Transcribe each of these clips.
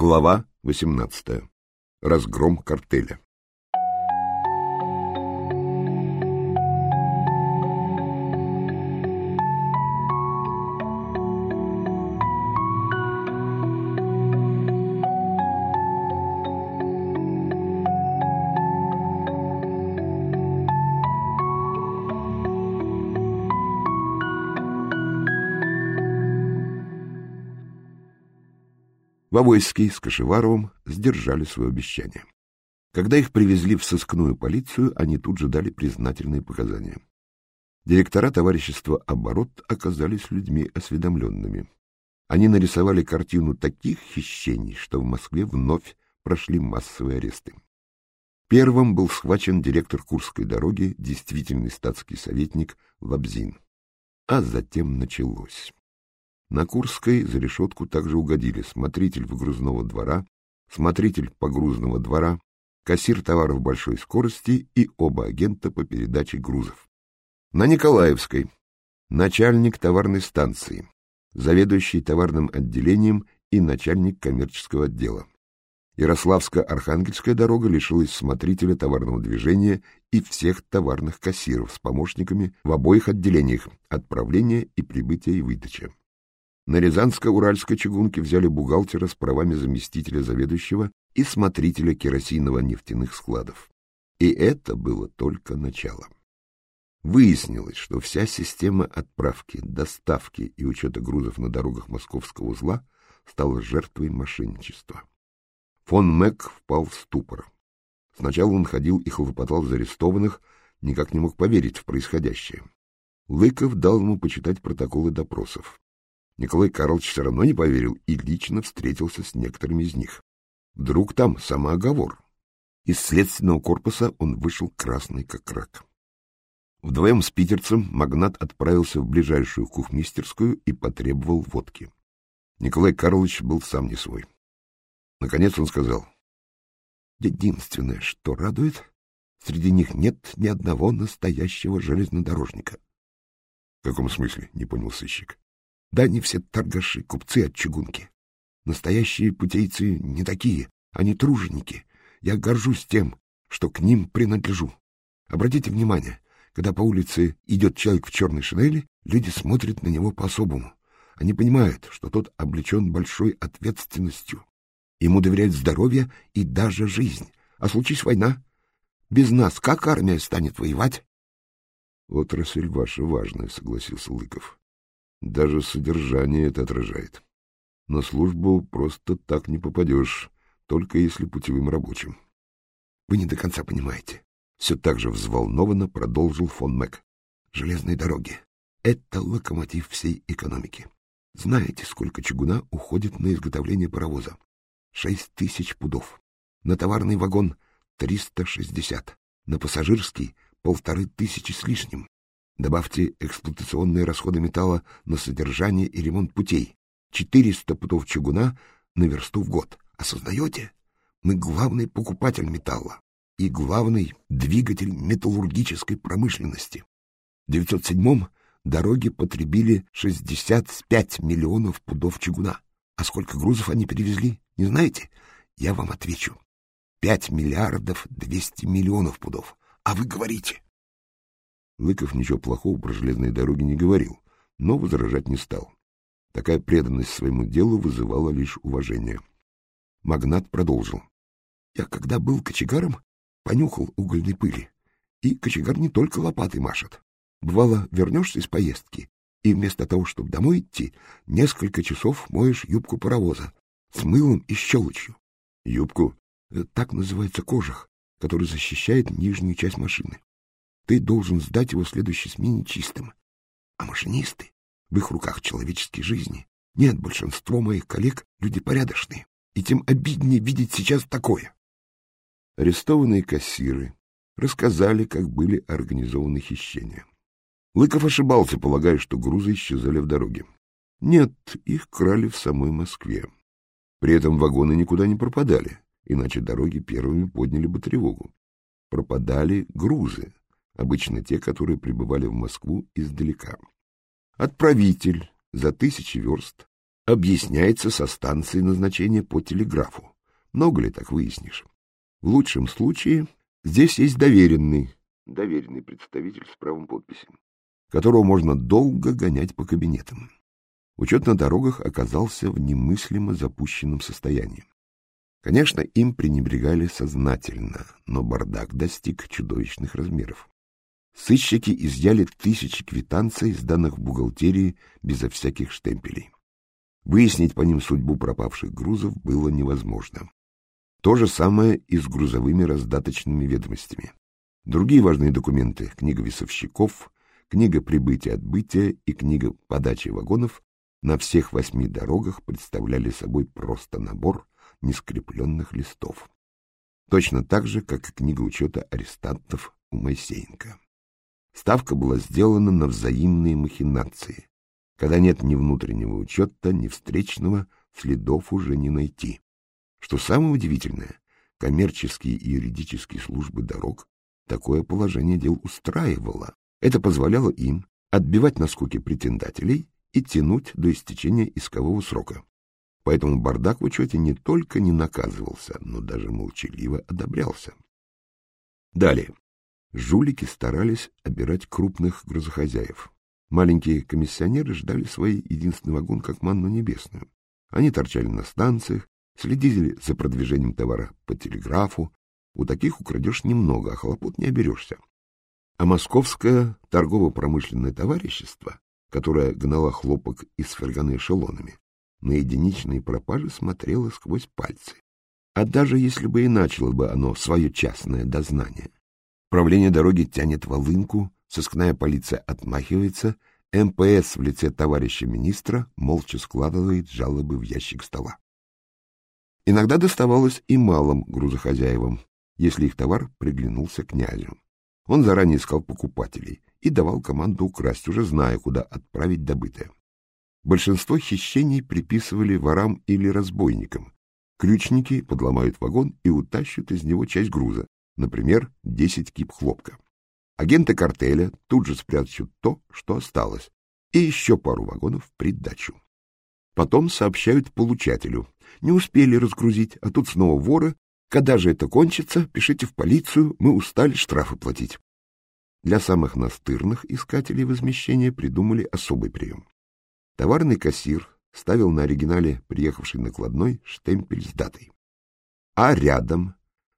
Глава 18. Разгром картеля. Вовойский с Кашеваровым сдержали свое обещание. Когда их привезли в сыскную полицию, они тут же дали признательные показания. Директора товарищества «Оборот» оказались людьми осведомленными. Они нарисовали картину таких хищений, что в Москве вновь прошли массовые аресты. Первым был схвачен директор Курской дороги, действительный статский советник Лабзин. А затем началось. На Курской за решетку также угодили смотритель выгрузного двора, смотритель погрузного двора, кассир товаров большой скорости и оба агента по передаче грузов. На Николаевской начальник товарной станции, заведующий товарным отделением и начальник коммерческого отдела. Ярославско-Архангельская дорога лишилась смотрителя товарного движения и всех товарных кассиров с помощниками в обоих отделениях отправления и прибытия и выдачи. На Рязанско-Уральской чугунке взяли бухгалтера с правами заместителя заведующего и смотрителя керосиново-нефтяных складов. И это было только начало. Выяснилось, что вся система отправки, доставки и учета грузов на дорогах московского узла стала жертвой мошенничества. Фон Мэг впал в ступор. Сначала он ходил и хлопотал за арестованных, никак не мог поверить в происходящее. Лыков дал ему почитать протоколы допросов. Николай Карлович все равно не поверил и лично встретился с некоторыми из них. Вдруг там самооговор. Из следственного корпуса он вышел красный как рак. Вдвоем с питерцем магнат отправился в ближайшую кухмистерскую и потребовал водки. Николай Карлович был сам не свой. Наконец он сказал, «Единственное, что радует, среди них нет ни одного настоящего железнодорожника». — В каком смысле? — не понял сыщик. Да они все торгаши, купцы от чугунки. Настоящие путейцы не такие, они труженики. Я горжусь тем, что к ним принадлежу. Обратите внимание, когда по улице идет человек в черной шинели, люди смотрят на него по-особому. Они понимают, что тот облечен большой ответственностью. Ему доверяют здоровье и даже жизнь. А случись война, без нас как армия станет воевать? — Отрасль ваша важная, — согласился Лыков. Даже содержание это отражает. На службу просто так не попадешь, только если путевым рабочим. Вы не до конца понимаете. Все так же взволнованно продолжил фон Мэг. Железные дороги — это локомотив всей экономики. Знаете, сколько чугуна уходит на изготовление паровоза? Шесть тысяч пудов. На товарный вагон — триста шестьдесят. На пассажирский — полторы тысячи с лишним. Добавьте эксплуатационные расходы металла на содержание и ремонт путей. 400 путов чугуна на версту в год. Осознаете? Мы главный покупатель металла и главный двигатель металлургической промышленности. В 907-м дороги потребили 65 миллионов пудов чугуна. А сколько грузов они перевезли, не знаете? Я вам отвечу. 5 миллиардов 200 миллионов пудов. А вы говорите, Лыков ничего плохого про железные дороги не говорил, но возражать не стал. Такая преданность своему делу вызывала лишь уважение. Магнат продолжил. Я, когда был кочегаром, понюхал угольной пыли. И кочегар не только лопатой машет. Бывало, вернешься из поездки, и вместо того, чтобы домой идти, несколько часов моешь юбку паровоза с мылом и щелочью. Юбку? Э, так называется кожух, который защищает нижнюю часть машины. Ты должен сдать его следующей смене чистым. А машинисты, в их руках человеческие жизни. Нет, большинство моих коллег — люди порядочные, и тем обиднее видеть сейчас такое. Арестованные кассиры рассказали, как были организованы хищения. Лыков ошибался, полагая, что грузы исчезали в дороге. Нет, их крали в самой Москве. При этом вагоны никуда не пропадали, иначе дороги первыми подняли бы тревогу. Пропадали грузы, обычно те, которые прибывали в Москву издалека. Отправитель за тысячи верст объясняется со станции назначения по телеграфу. Много ли так выяснишь? В лучшем случае здесь есть доверенный, доверенный представитель с правом подписи, которого можно долго гонять по кабинетам. Учет на дорогах оказался в немыслимо запущенном состоянии. Конечно, им пренебрегали сознательно, но бардак достиг чудовищных размеров. Сыщики изъяли тысячи квитанций, сданных в бухгалтерии безо всяких штемпелей. Выяснить по ним судьбу пропавших грузов было невозможно. То же самое и с грузовыми раздаточными ведомостями. Другие важные документы — книга весовщиков, книга прибытия-отбытия и книга подачи вагонов — на всех восьми дорогах представляли собой просто набор нескрепленных листов. Точно так же, как и книга учета арестантов у Моисеенко. Ставка была сделана на взаимные махинации. Когда нет ни внутреннего учета, ни встречного, следов уже не найти. Что самое удивительное, коммерческие и юридические службы дорог такое положение дел устраивало. Это позволяло им отбивать наскоки претендателей и тянуть до истечения искового срока. Поэтому бардак в учете не только не наказывался, но даже молчаливо одобрялся. Далее. Жулики старались обирать крупных грузохозяев. Маленькие комиссионеры ждали свой единственный вагон как манну небесную. Они торчали на станциях, следили за продвижением товара по телеграфу. У таких украдешь немного, а хлопот не оберешься. А московское торгово-промышленное товарищество, которое гнало хлопок из ферганы эшелонами, на единичные пропажи смотрело сквозь пальцы. А даже если бы и начало бы оно свое частное дознание, Правление дороги тянет волынку, сыскная полиция отмахивается, МПС в лице товарища министра молча складывает жалобы в ящик стола. Иногда доставалось и малым грузохозяевам, если их товар приглянулся князю. Он заранее искал покупателей и давал команду украсть, уже зная, куда отправить добытое. Большинство хищений приписывали ворам или разбойникам. Ключники подломают вагон и утащат из него часть груза, например, 10 кип хлопка. Агенты картеля тут же спрячут то, что осталось, и еще пару вагонов в придачу. Потом сообщают получателю. Не успели разгрузить, а тут снова воры. Когда же это кончится, пишите в полицию, мы устали штрафы платить. Для самых настырных искателей возмещения придумали особый прием. Товарный кассир ставил на оригинале приехавший накладной штемпель с датой. А рядом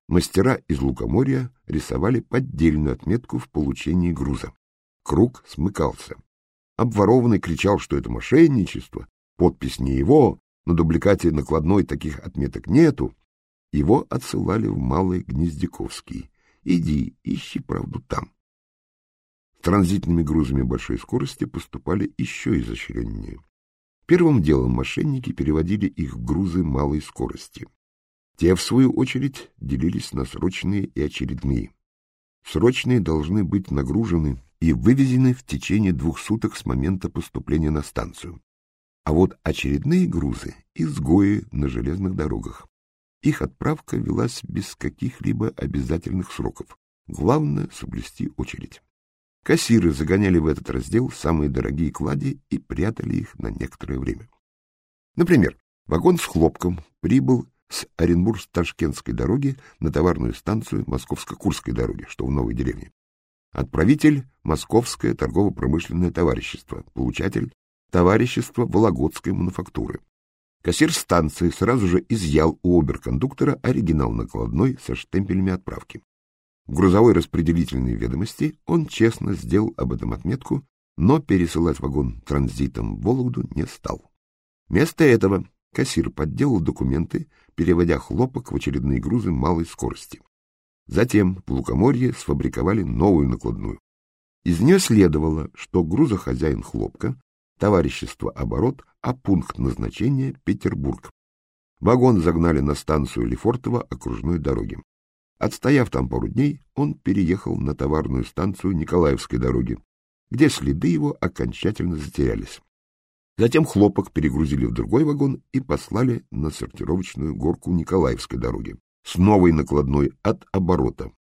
Мастера из Лукоморья рисовали поддельную отметку в получении груза. Круг смыкался. Обворованный кричал, что это мошенничество, подпись не его, на дубликате накладной таких отметок нету. Его отсылали в Малый Гнездяковский. Иди, ищи правду там. Транзитными грузами большой скорости поступали еще изощреннее. Первым делом мошенники переводили их в грузы малой скорости. Те, в свою очередь, делились на срочные и очередные. Срочные должны быть нагружены и вывезены в течение двух суток с момента поступления на станцию. А вот очередные грузы — изгои на железных дорогах. Их отправка велась без каких-либо обязательных сроков. Главное — соблюсти очередь. Кассиры загоняли в этот раздел самые дорогие клади и прятали их на некоторое время. Например, вагон с хлопком прибыл с Оренбург-Ташкентской дороги на товарную станцию Московско-Курской дороги, что в новой деревне. Отправитель — Московское торгово-промышленное товарищество, получатель — Товарищество Вологодской мануфактуры. Кассир станции сразу же изъял у оберкондуктора оригинал накладной со штемпелями отправки. В грузовой распределительной ведомости он честно сделал об этом отметку, но пересылать вагон транзитом в Вологду не стал. Вместо этого Кассир подделал документы, переводя хлопок в очередные грузы малой скорости. Затем в Лукоморье сфабриковали новую накладную. Из нее следовало, что грузохозяин хлопка — товарищество «Оборот», а пункт назначения — Петербург. Вагон загнали на станцию Лефортово окружной дороги. Отстояв там пару дней, он переехал на товарную станцию Николаевской дороги, где следы его окончательно затерялись. Затем хлопок перегрузили в другой вагон и послали на сортировочную горку Николаевской дороги с новой накладной от оборота.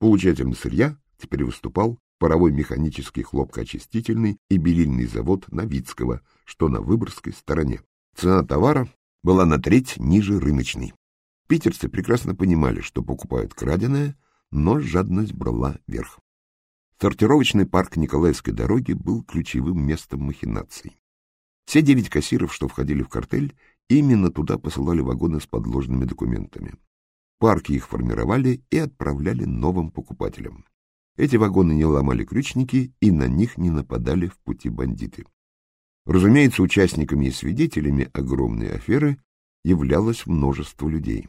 Получателем сырья теперь выступал паровой механический хлопкоочистительный и белильный завод Новицкого, что на Выборгской стороне. Цена товара была на треть ниже рыночной. Питерцы прекрасно понимали, что покупают краденое, но жадность брала верх. Сортировочный парк Николаевской дороги был ключевым местом махинаций. Все девять кассиров, что входили в картель, именно туда посылали вагоны с подложными документами. Парки их формировали и отправляли новым покупателям. Эти вагоны не ломали крючники, и на них не нападали в пути бандиты. Разумеется, участниками и свидетелями огромной аферы являлось множество людей.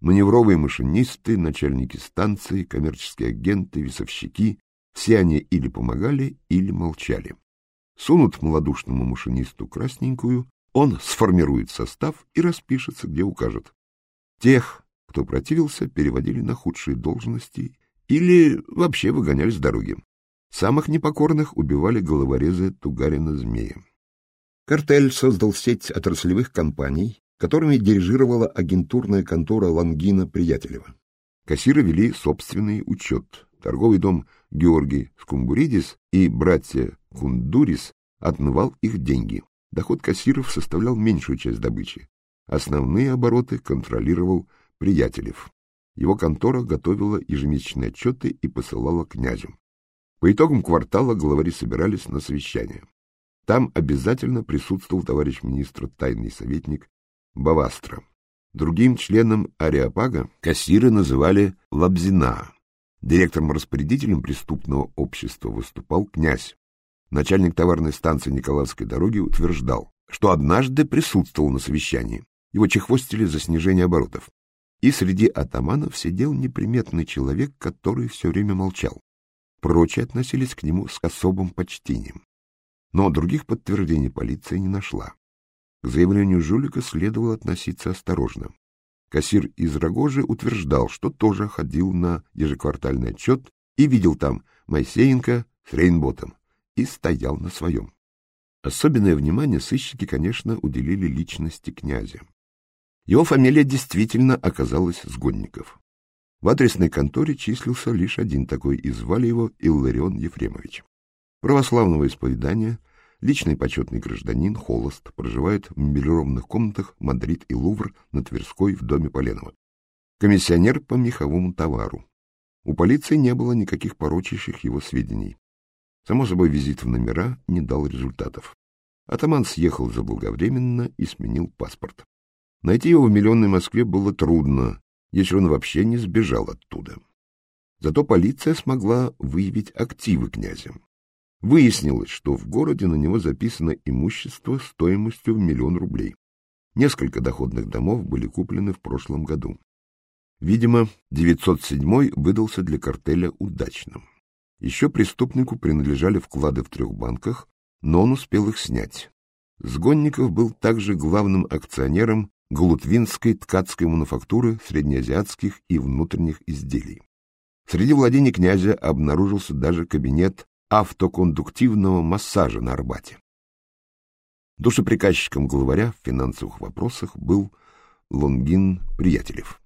Маневровые машинисты, начальники станции, коммерческие агенты, весовщики — все они или помогали, или молчали. Сунут малодушному машинисту красненькую, он сформирует состав и распишется, где укажет. Тех, кто противился, переводили на худшие должности или вообще выгоняли с дороги. Самых непокорных убивали головорезы Тугарина-Змея. Картель создал сеть отраслевых компаний, которыми дирижировала агентурная контора Лангина-Приятелева. Кассиры вели собственный учет. Торговый дом Георгий Скумбуридис и братья Кундурис отмывал их деньги. Доход кассиров составлял меньшую часть добычи. Основные обороты контролировал Приятелев. Его контора готовила ежемесячные отчеты и посылала князю. По итогам квартала главари собирались на совещание. Там обязательно присутствовал товарищ министр тайный советник Бавастра. Другим членом Ариапага кассиры называли Лабзина. Директором-распорядителем преступного общества выступал князь. Начальник товарной станции Николаевской дороги утверждал, что однажды присутствовал на совещании. Его чехвостили за снижение оборотов и среди атаманов сидел неприметный человек, который все время молчал. Прочие относились к нему с особым почтением. Но других подтверждений полиция не нашла. К заявлению жулика следовало относиться осторожно. Кассир из Рогожи утверждал, что тоже ходил на ежеквартальный отчет и видел там Моисеенко с Рейнботом и стоял на своем. Особенное внимание сыщики, конечно, уделили личности князя. Его фамилия действительно оказалась Сгонников. В адресной конторе числился лишь один такой, и звали его Илларион Ефремович. Православного исповедания, личный почетный гражданин, холост, проживает в мебелированных комнатах Мадрид и Лувр на Тверской в доме Поленова. Комиссионер по меховому товару. У полиции не было никаких порочащих его сведений. Само собой, визит в номера не дал результатов. Атаман съехал заблаговременно и сменил паспорт. Найти его в миллионной Москве было трудно, если он вообще не сбежал оттуда. Зато полиция смогла выявить активы князя. Выяснилось, что в городе на него записано имущество стоимостью в миллион рублей. Несколько доходных домов были куплены в прошлом году. Видимо, 907 выдался для картеля удачным. Еще преступнику принадлежали вклады в трех банках, но он успел их снять. Сгонников был также главным акционером Галутвинской ткацкой мануфактуры среднеазиатских и внутренних изделий. Среди владений князя обнаружился даже кабинет автокондуктивного массажа на Арбате. Душеприказчиком главаря в финансовых вопросах был Лонгин Приятелев.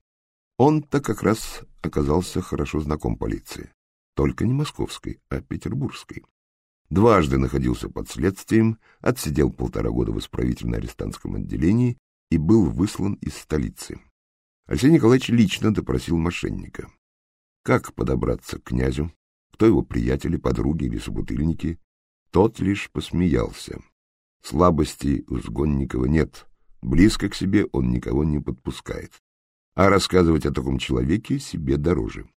Он-то как раз оказался хорошо знаком полиции, только не московской, а петербургской. Дважды находился под следствием, отсидел полтора года в исправительно-арестантском отделении и был выслан из столицы. Алексей Николаевич лично допросил мошенника. Как подобраться к князю? Кто его приятели, подруги или собутыльники? Тот лишь посмеялся. Слабостей у Сгонникова нет. Близко к себе он никого не подпускает. А рассказывать о таком человеке себе дороже.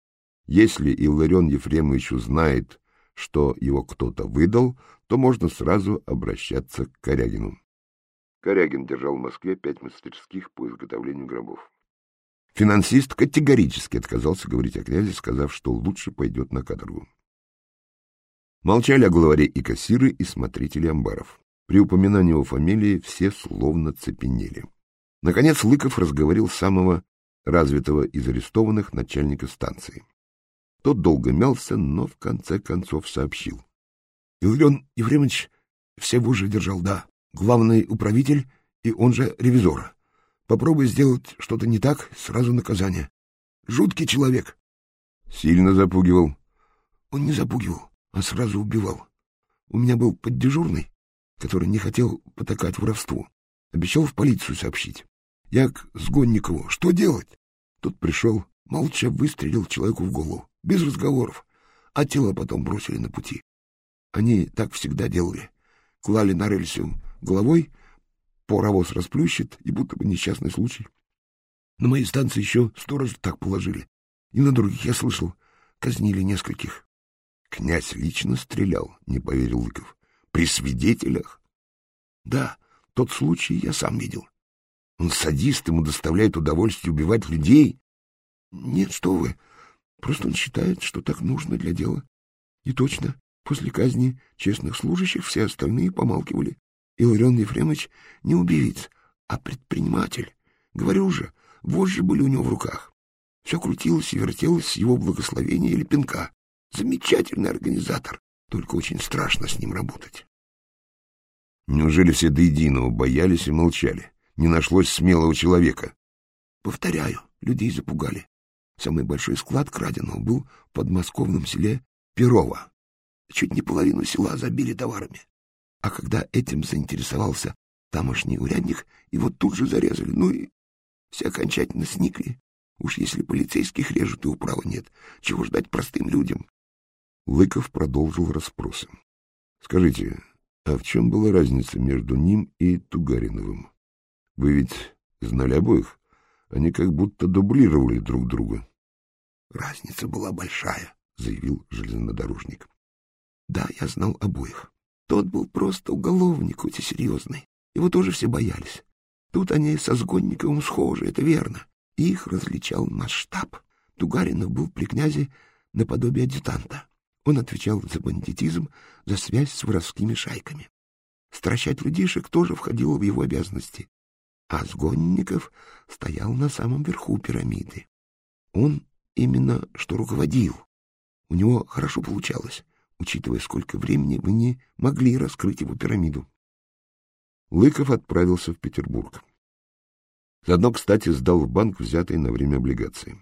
Если Илларион Ефремович узнает, что его кто-то выдал, то можно сразу обращаться к Корягину. Корягин держал в Москве пять мастерских по изготовлению гробов. Финансист категорически отказался говорить о князе, сказав, что лучше пойдет на каторгу. Молчали о главаре и кассиры, и смотрители амбаров. При упоминании его фамилии все словно цепенели. Наконец Лыков разговорил самого развитого из арестованных начальника станции. Тот долго мялся, но в конце концов сообщил. — Иллион Ефремович все в уже держал, да главный управитель и он же ревизор. Попробуй сделать что-то не так, сразу наказание. Жуткий человек. Сильно запугивал. Он не запугивал, а сразу убивал. У меня был поддежурный, который не хотел потакать воровству. Обещал в полицию сообщить. Я к Сгонникову. Что делать? Тут пришел, молча выстрелил человеку в голову. Без разговоров. А тело потом бросили на пути. Они так всегда делали. Клали на рельсу головой, паровоз расплющит, и будто бы несчастный случай. На моей станции еще сто раз так положили. И на других, я слышал, казнили нескольких. Князь лично стрелял, не поверил Лыков. При свидетелях? Да, тот случай я сам видел. Он садист, ему доставляет удовольствие убивать людей. Нет, что вы. Просто он считает, что так нужно для дела. И точно, после казни честных служащих все остальные помалкивали. И Ларион Ефремович не убивец, а предприниматель. Говорю же, вожжи были у него в руках. Все крутилось и вертелось с его благословения или пинка. Замечательный организатор, только очень страшно с ним работать. Неужели все до единого боялись и молчали? Не нашлось смелого человека? Повторяю, людей запугали. Самый большой склад краденого был в подмосковном селе Перово. Чуть не половину села забили товарами. А когда этим заинтересовался тамошний урядник, его тут же зарезали. Ну и все окончательно сникли. Уж если полицейских режут и управа нет, чего ждать простым людям? Лыков продолжил расспросы. — Скажите, а в чем была разница между ним и Тугариновым? Вы ведь знали обоих? Они как будто дублировали друг друга. — Разница была большая, — заявил железнодорожник. — Да, я знал обоих. Тот был просто уголовник, хоть и серьезный. Его тоже все боялись. Тут они со Сгонниковым схожи, это верно. Их различал наш штаб. Тугаринов был при князе наподобие адъютанта. Он отвечал за бандитизм, за связь с воровскими шайками. Стращать людишек тоже входило в его обязанности. А Сгонников стоял на самом верху пирамиды. Он именно что руководил. У него хорошо получалось, учитывая, сколько времени вы не могли раскрыть его пирамиду. Лыков отправился в Петербург. Заодно, кстати, сдал в банк взятые на время облигации.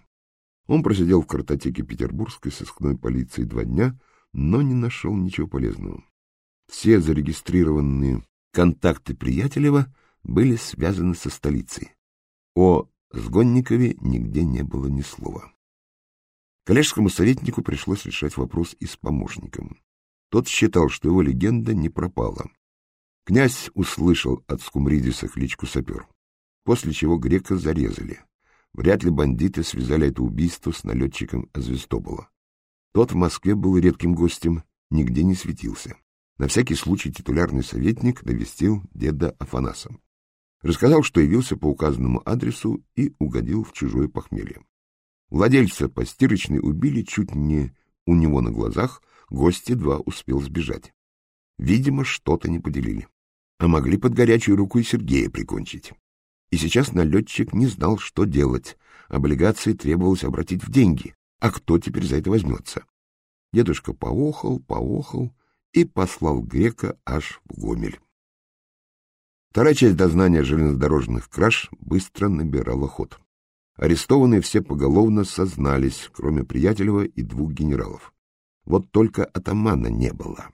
Он просидел в картотеке петербургской сыскной полиции два дня, но не нашел ничего полезного. Все зарегистрированные контакты Приятелева были связаны со столицей. О Сгонникове нигде не было ни слова. Коллежскому советнику пришлось решать вопрос и с помощником. Тот считал, что его легенда не пропала. Князь услышал от Скумридиса кличку сапер, после чего грека зарезали. Вряд ли бандиты связали это убийство с налетчиком Азвестобола. Тот в Москве был редким гостем, нигде не светился. На всякий случай титулярный советник навестил деда Афанаса. Рассказал, что явился по указанному адресу и угодил в чужое похмелье. Владельца постирочной убили чуть не у него на глазах, гость едва успел сбежать. Видимо, что-то не поделили. А могли под горячую руку и Сергея прикончить. И сейчас налетчик не знал, что делать. Облигации требовалось обратить в деньги. А кто теперь за это возьмется? Дедушка поохал, поохал и послал грека аж в Гомель. Вторая часть дознания железнодорожных краж быстро набирала ход. Арестованные все поголовно сознались, кроме Приятелева и двух генералов. Вот только атамана не было.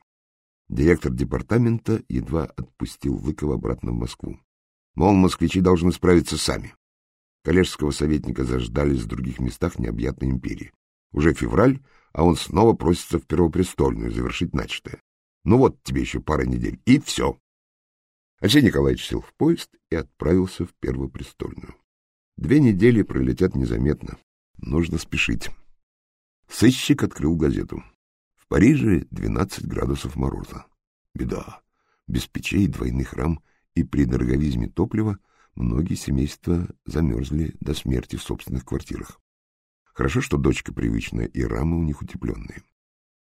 Директор департамента едва отпустил Лыкова обратно в Москву. Мол, москвичи должны справиться сами. Коллежского советника заждались в других местах необъятной империи. Уже февраль, а он снова просится в Первопрестольную завершить начатое. Ну вот тебе еще пара недель, и все. Алексей Николаевич сел в поезд и отправился в Первопрестольную. Две недели пролетят незаметно. Нужно спешить. Сыщик открыл газету. В Париже 12 градусов мороза. Беда. Без печей, двойных рам и при дороговизме топлива многие семейства замерзли до смерти в собственных квартирах. Хорошо, что дочка привычная и рамы у них утепленные.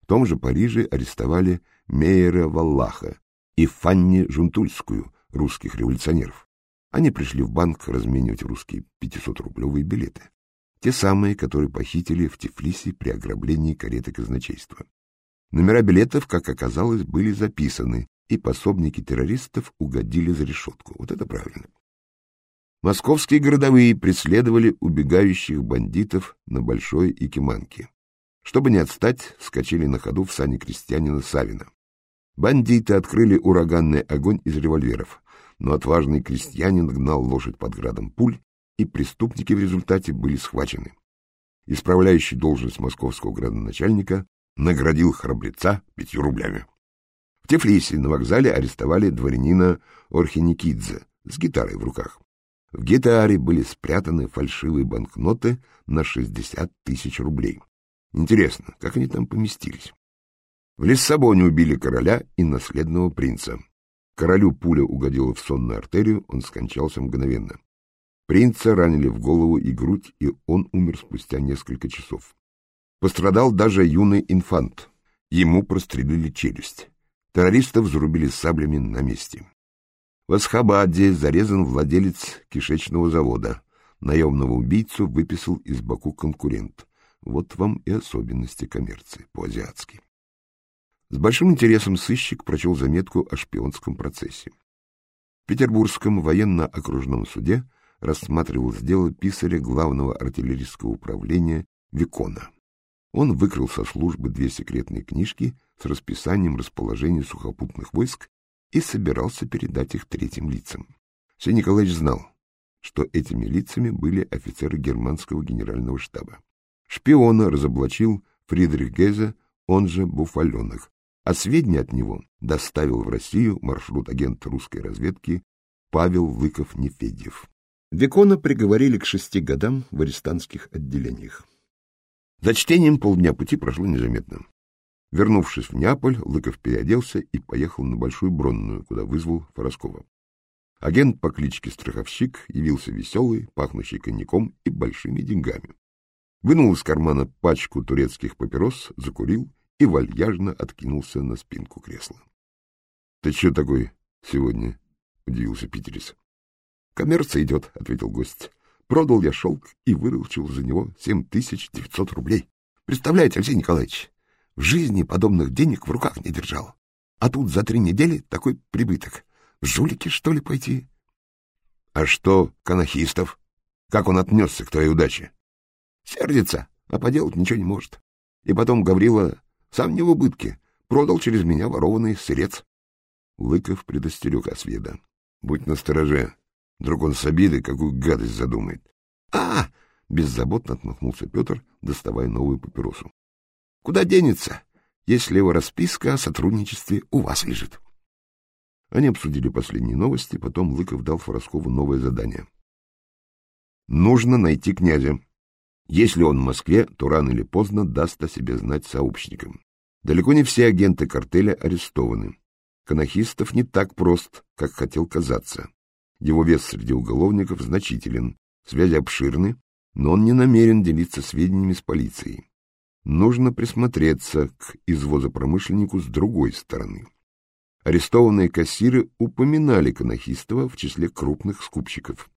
В том же Париже арестовали Мейера Валлаха и Фанни Жунтульскую, русских революционеров. Они пришли в банк разменивать русские 500-рублевые билеты. Те самые, которые похитили в Тифлисе при ограблении кареты казначейства. Номера билетов, как оказалось, были записаны, и пособники террористов угодили за решетку. Вот это правильно. Московские городовые преследовали убегающих бандитов на Большой Якиманке. Чтобы не отстать, вскочили на ходу в сани крестьянина Савина. Бандиты открыли ураганный огонь из револьверов. Но отважный крестьянин гнал лошадь под градом пуль, и преступники в результате были схвачены. Исправляющий должность московского градоначальника наградил храбреца пятью рублями. В Тифлисе на вокзале арестовали дворянина Орхиникидзе с гитарой в руках. В гитаре были спрятаны фальшивые банкноты на 60 тысяч рублей. Интересно, как они там поместились? В Лиссабоне убили короля и наследного принца. Королю пуля угодила в сонную артерию, он скончался мгновенно. Принца ранили в голову и грудь, и он умер спустя несколько часов. Пострадал даже юный инфант. Ему прострелили челюсть. Террористов зарубили саблями на месте. В Асхабаде зарезан владелец кишечного завода. Наемного убийцу выписал из Баку конкурент. Вот вам и особенности коммерции по-азиатски. С большим интересом сыщик прочел заметку о шпионском процессе. В Петербургском военно-окружном суде рассматривалось дело писаря главного артиллерийского управления Викона. Он выкрыл со службы две секретные книжки с расписанием расположения сухопутных войск и собирался передать их третьим лицам. Все Николаевич знал, что этими лицами были офицеры германского генерального штаба. Шпиона разоблачил Фридрих Гезе, он же Буфаленок, а сведения от него доставил в Россию маршрут агента русской разведки Павел Лыков-Нефедьев. Викона приговорили к шести годам в арестантских отделениях. За чтением полдня пути прошло незаметно. Вернувшись в Неаполь, Лыков переоделся и поехал на Большую Бронную, куда вызвал Фороскова. Агент по кличке Страховщик явился веселый, пахнущий коньяком и большими деньгами. Вынул из кармана пачку турецких папирос, закурил и вальяжно откинулся на спинку кресла. — Ты что такой сегодня? — удивился Питерис. — Коммерция идет, — ответил гость. — Продал я шелк и выручил за него семь тысяч девятьсот рублей. Представляете, Алексей Николаевич, в жизни подобных денег в руках не держал. А тут за три недели такой прибыток. Жулики, что ли, пойти? — А что Канахистов? Как он отнесся к твоей удаче? — Сердится, а поделать ничего не может. И потом Гаврила сам не в убытке. Продал через меня ворованный сырец. Лыков предостерег Осведа. — Будь настороже. Вдруг он с обидой какую гадость задумает. А! — беззаботно отмахнулся Петр, доставая новую папиросу. — Куда денется, если его расписка о сотрудничестве у вас лежит? Они обсудили последние новости, потом Лыков дал Фороскову новое задание. — Нужно найти князя. Если он в Москве, то рано или поздно даст о себе знать сообщникам. Далеко не все агенты картеля арестованы. Канахистов не так прост, как хотел казаться. Его вес среди уголовников значителен, связи обширны, но он не намерен делиться сведениями с полицией. Нужно присмотреться к извозопромышленнику с другой стороны. Арестованные кассиры упоминали Канахистова в числе крупных скупщиков.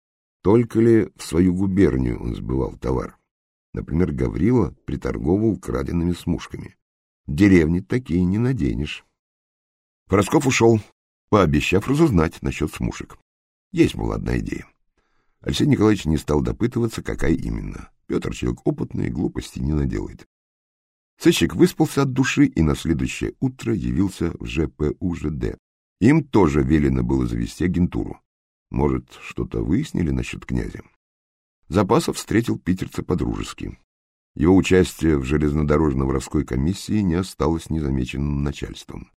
Только ли в свою губернию он сбывал товар? Например, Гаврила приторговывал краденными смушками. Деревни такие не наденешь. Поросков ушел, пообещав разузнать насчет смушек. Есть, мол, одна идея. Алексей Николаевич не стал допытываться, какая именно. Петр человек опытный, глупости не наделает. Сыщик выспался от души и на следующее утро явился в ЖПУЖД. Им тоже велено было завести агентуру. Может, что-то выяснили насчет князя? Запасов встретил питерца по-дружески. Его участие в железнодорожно-воровской комиссии не осталось незамеченным начальством.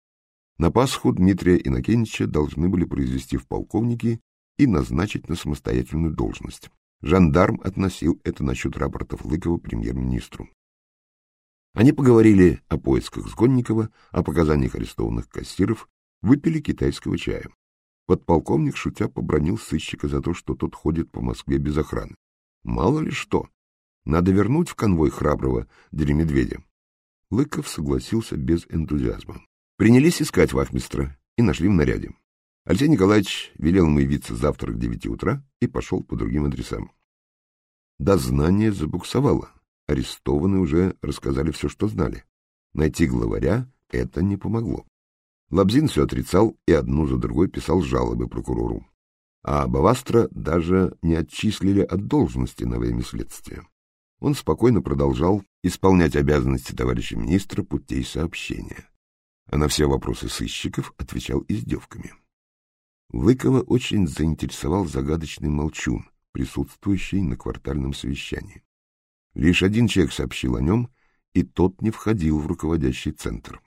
На Пасху Дмитрия Иннокенича должны были произвести в полковники и назначить на самостоятельную должность. Жандарм относил это насчет рапортов Лыкова премьер-министру. Они поговорили о поисках Сгонникова, о показаниях арестованных кассиров, выпили китайского чая. Подполковник, шутя, побронил сыщика за то, что тот ходит по Москве без охраны. Мало ли что. Надо вернуть в конвой храброго Деремедведя. Лыков согласился без энтузиазма. Принялись искать вахмистра и нашли в наряде. Алексей Николаевич велел ему явиться завтра к девяти утра и пошел по другим адресам. Дознание забуксовало. Арестованные уже рассказали все, что знали. Найти главаря это не помогло. Лабзин все отрицал и одну за другой писал жалобы прокурору а Бавастра даже не отчислили от должности на время следствия. Он спокойно продолжал исполнять обязанности товарища министра путей сообщения, а на все вопросы сыщиков отвечал издевками. Лыкова очень заинтересовал загадочный молчун, присутствующий на квартальном совещании. Лишь один человек сообщил о нем, и тот не входил в руководящий центр.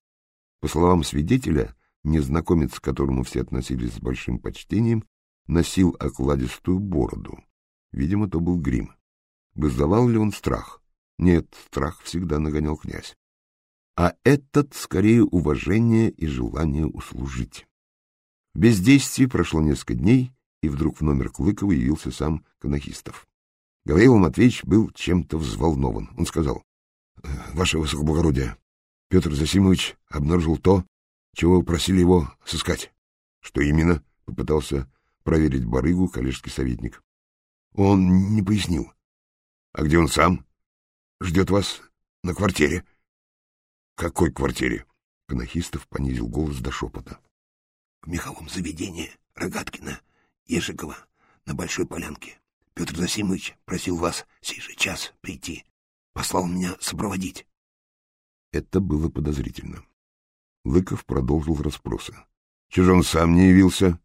По словам свидетеля, незнакомец, к которому все относились с большим почтением, носил окладистую бороду. Видимо, то был грим. Вызывал ли он страх? Нет, страх всегда нагонял князь. А этот, скорее, уважение и желание услужить. В бездействии прошло несколько дней, и вдруг в номер Клыкова явился сам Конохистов. Гавриил Матвеевич был чем-то взволнован. Он сказал, «Э, — Ваше Высокоблагородие, Петр Засимович обнаружил то, чего просили его сыскать. — Что именно? — попытался проверить барыгу коллежский советник. Он не пояснил. — А где он сам? — Ждет вас на квартире. — Какой квартире? Конохистов понизил голос до шепота в меховом заведении Рогаткина, Ежикова, на Большой Полянке. Петр Засимович просил вас сей же час прийти. Послал меня сопроводить. Это было подозрительно. Лыков продолжил расспросы. — Чего же он сам не явился? —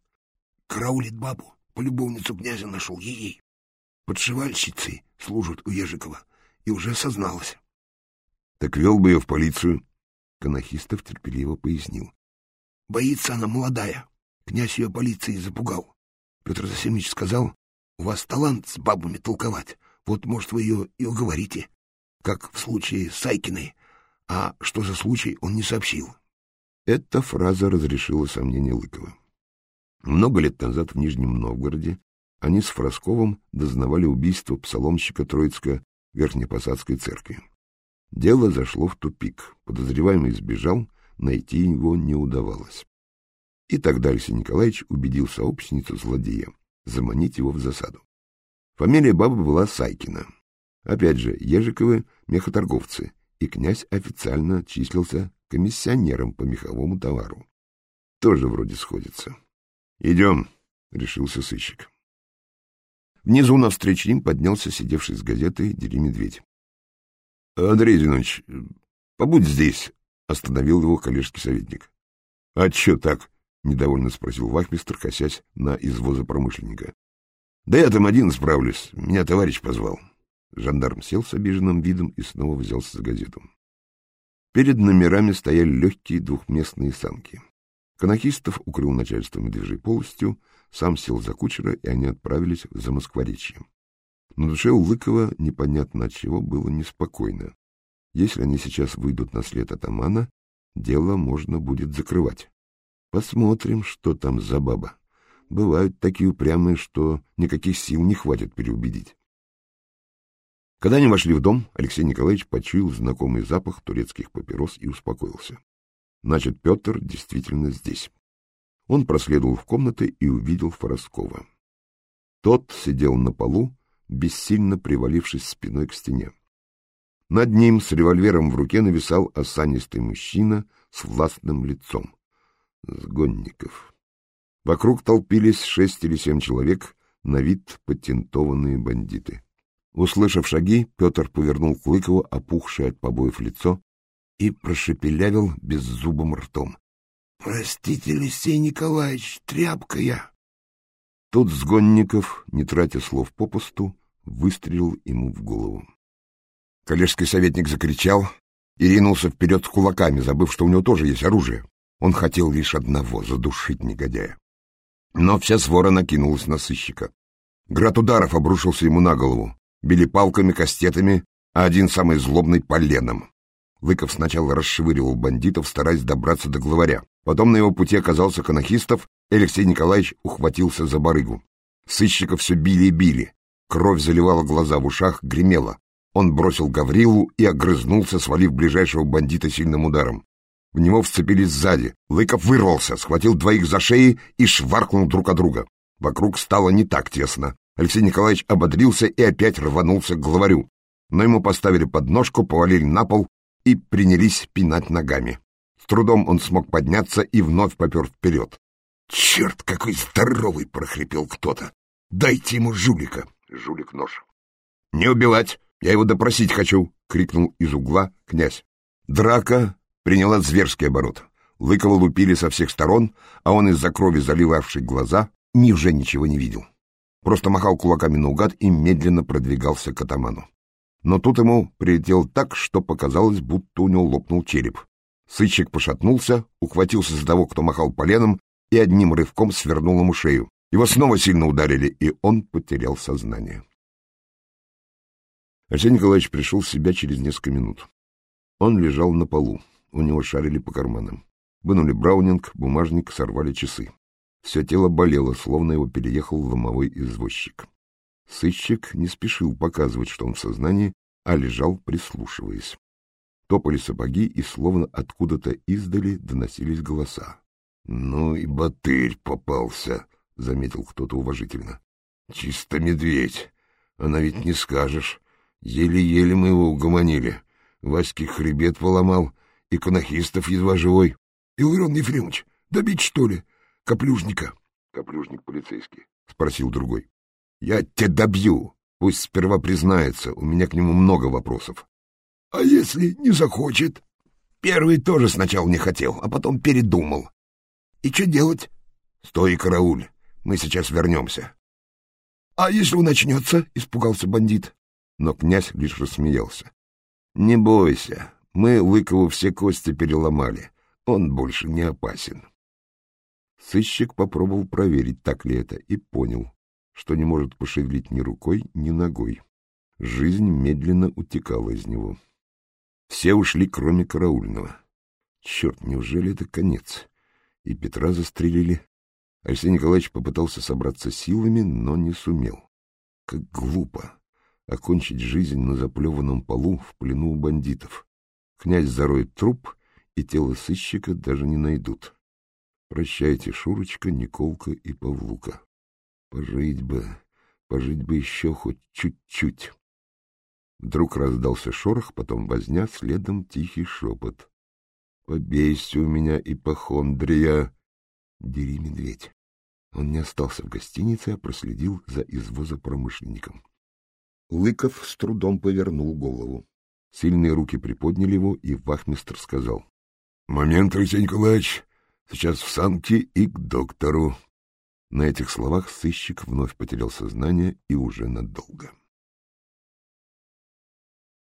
Караулит бабу. Полюбовницу князя нашел ей. Подшивальщицей служит у Ежикова. И уже созналась. — Так вел бы ее в полицию. Конохистов терпеливо пояснил. Боится она молодая. Князь ее полиции запугал. Петр Засимович сказал, у вас талант с бабами толковать. Вот, может, вы ее и уговорите. Как в случае с Сайкиной. А что за случай, он не сообщил. Эта фраза разрешила сомнения Лыкова. Много лет назад в Нижнем Новгороде они с Фросковым дознавали убийство псаломщика Троицкой Верхнепосадской церкви. Дело зашло в тупик. Подозреваемый сбежал, найти его не удавалось. И тогда Алексей Николаевич убедил сообщницу злодея заманить его в засаду. Фамилия бабы была Сайкина. Опять же, Ежиковы — мехоторговцы, и князь официально числился комиссионером по меховому товару. Тоже вроде сходится. — Идем, — решился сыщик. Внизу навстречу им поднялся сидевший с газетой Дери Медведь. — Андрей Зинович, побудь здесь, Остановил его коллежский советник. — А чё так? — недовольно спросил вахмистр, косясь на извоза промышленника. — Да я там один справлюсь. Меня товарищ позвал. Жандарм сел с обиженным видом и снова взялся за газету. Перед номерами стояли легкие двухместные санки. Конохистов укрыл начальство медвежьей полостью, сам сел за кучера, и они отправились за Москворечье. На душе у Лыкова непонятно от чего было неспокойно. Если они сейчас выйдут на след атамана, дело можно будет закрывать. Посмотрим, что там за баба. Бывают такие упрямые, что никаких сил не хватит переубедить. Когда они вошли в дом, Алексей Николаевич почуял знакомый запах турецких папирос и успокоился. Значит, Петр действительно здесь. Он проследовал в комнаты и увидел Фороскова. Тот сидел на полу, бессильно привалившись спиной к стене. Над ним с револьвером в руке нависал осанистый мужчина с властным лицом. Сгонников. Вокруг толпились шесть или семь человек, на вид патентованные бандиты. Услышав шаги, Петр повернул к Лыкову опухшее от побоев лицо и прошепелявил беззубым ртом. — Простите, Алексей Николаевич, тряпка я. Тут Сгонников, не тратя слов попусту, выстрелил ему в голову. Коллежский советник закричал и ринулся вперед с кулаками, забыв, что у него тоже есть оружие. Он хотел лишь одного — задушить негодяя. Но вся свора накинулась на сыщика. Град ударов обрушился ему на голову. Били палками, кастетами, а один самый злобный — поленом. Лыков сначала расшвыривал бандитов, стараясь добраться до главаря. Потом на его пути оказался Конохистов, и Алексей Николаевич ухватился за барыгу. Сыщиков все били и били. Кровь заливала глаза, в ушах гремела. Он бросил Гаврилу и огрызнулся, свалив ближайшего бандита сильным ударом. В него вцепились сзади. Лыков вырвался, схватил двоих за шеи и шваркнул друг от друга. Вокруг стало не так тесно. Алексей Николаевич ободрился и опять рванулся к главарю. Но ему поставили подножку, повалили на пол и принялись пинать ногами. С трудом он смог подняться и вновь попер вперед. «Черт, какой здоровый!» — прохрипел кто-то. «Дайте ему жулика!» — жулик нож. «Не убивать!» Я его допросить хочу, — крикнул из угла князь. Драка приняла зверский оборот. Лыкова лупили со всех сторон, а он из-за крови, заливавший глаза, ни уже ничего не видел. Просто махал кулаками наугад и медленно продвигался к атаману. Но тут ему прилетел так, что показалось, будто у него лопнул череп. Сыщик пошатнулся, ухватился за того, кто махал поленом, и одним рывком свернул ему шею. Его снова сильно ударили, и он потерял сознание. Арсений Николаевич пришел в себя через несколько минут. Он лежал на полу, у него шарили по карманам. Вынули браунинг, бумажник, сорвали часы. Все тело болело, словно его переехал ломовой извозчик. Сыщик не спешил показывать, что он в сознании, а лежал, прислушиваясь. Топали сапоги, и словно откуда-то издали доносились голоса. — Ну и батырь попался, — заметил кто-то уважительно. — Чисто медведь. Она ведь не скажешь. Еле-еле мы его угомонили. Ваське хребет поломал, и конохистов едва живой. — Илларион Ефремович, добить, что ли? Каплюжника. — Каплюжник полицейский, — спросил другой. — Я тебя добью. Пусть сперва признается, у меня к нему много вопросов. — А если не захочет? Первый тоже сначала не хотел, а потом передумал. — И что делать? — Стой, карауль, мы сейчас вернемся. — А если он начнется? — испугался бандит. Но князь лишь рассмеялся. — Не бойся, мы Лыкову все кости переломали, он больше не опасен. Сыщик попробовал проверить, так ли это, и понял, что не может пошевелить ни рукой, ни ногой. Жизнь медленно утекала из него. Все ушли, кроме караульного. Черт, неужели это конец? И Петра застрелили. Алексей Николаевич попытался собраться силами, но не сумел. Как глупо окончить жизнь на заплеванном полу в плену у бандитов. Князь зароет труп, и тело сыщика даже не найдут. Прощайте, Шурочка, Николка и Павлука. Пожить бы, пожить бы еще хоть чуть-чуть. Вдруг раздался шорох, потом возня, следом тихий шепот. Побейся у меня, ипохондрия! Дери, медведь. Он не остался в гостинице, а проследил за извозопромышленником. Лыков с трудом повернул голову. Сильные руки приподняли его, и вахмистр сказал. — Момент, Алексей Николаевич, сейчас в санки и к доктору. На этих словах сыщик вновь потерял сознание и уже надолго.